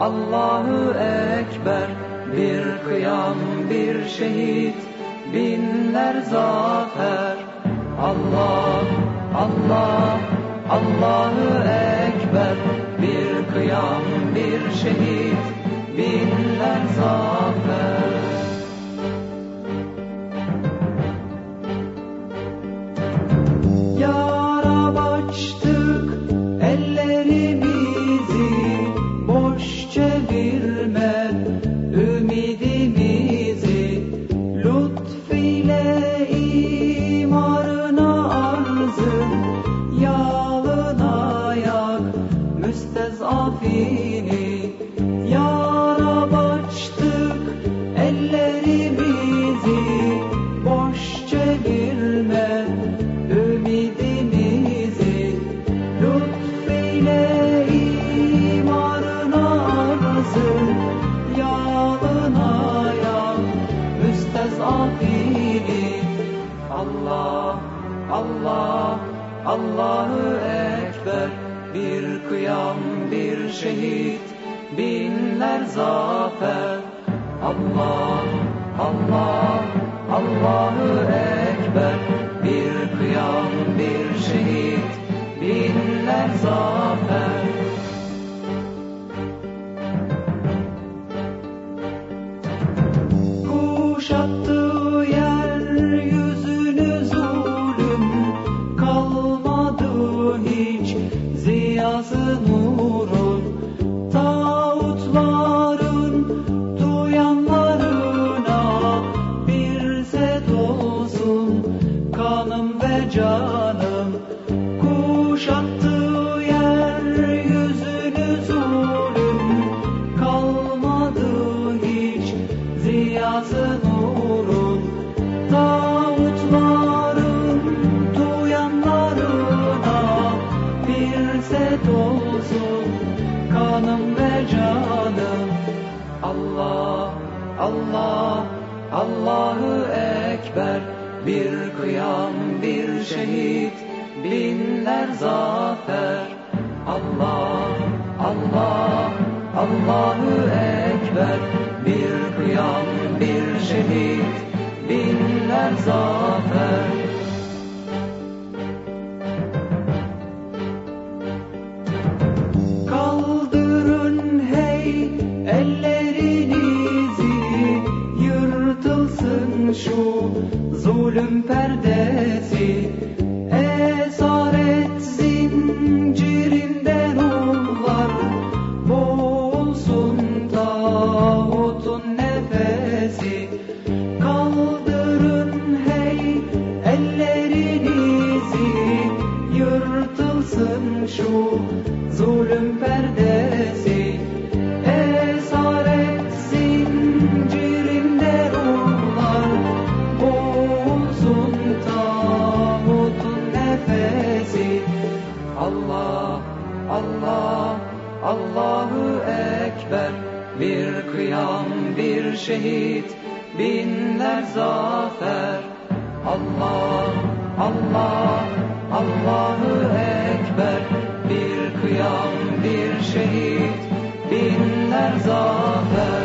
Allahu Ekber Bir kıyam, bir şehit, binler zafer. Allah, Allah, Allahu Ekber Bir kıyam, bir şehit, binler zafer. Ya Rab açtı imarına arzın, yalına yak müstezafini. Yarab açtık Allah, Allahu Ekber, bir kıyam, bir şehit, binler zafer. Allah, Allah, Allahu Ekber, bir kıyam, bir şehit, binler zafer. Kuşattığı ziyası nurun tağutların duyanlarına bir set kanım ve canım kanım ve canım. Allah Allah Allahu Ekber. Bir kıyam bir şehit binler zafer. Allah Allah Allahu Ekber. Bir kıyam bir şehit binler zafer ellerinizi Yırtılsın şu zulüm perdesi. Esaret zincirinden onlar Boğulsun tağutun nefesi. Kaldırın hey ellerinizi Yırtılsın şu zulüm perdesi nefesi Allah, Allah, Allahu Ekber. Bir kıyam, bir şehit, binler zafer. Allah, Allah, Allahu Ekber. Bir kıyam, bir şehit, binler zafer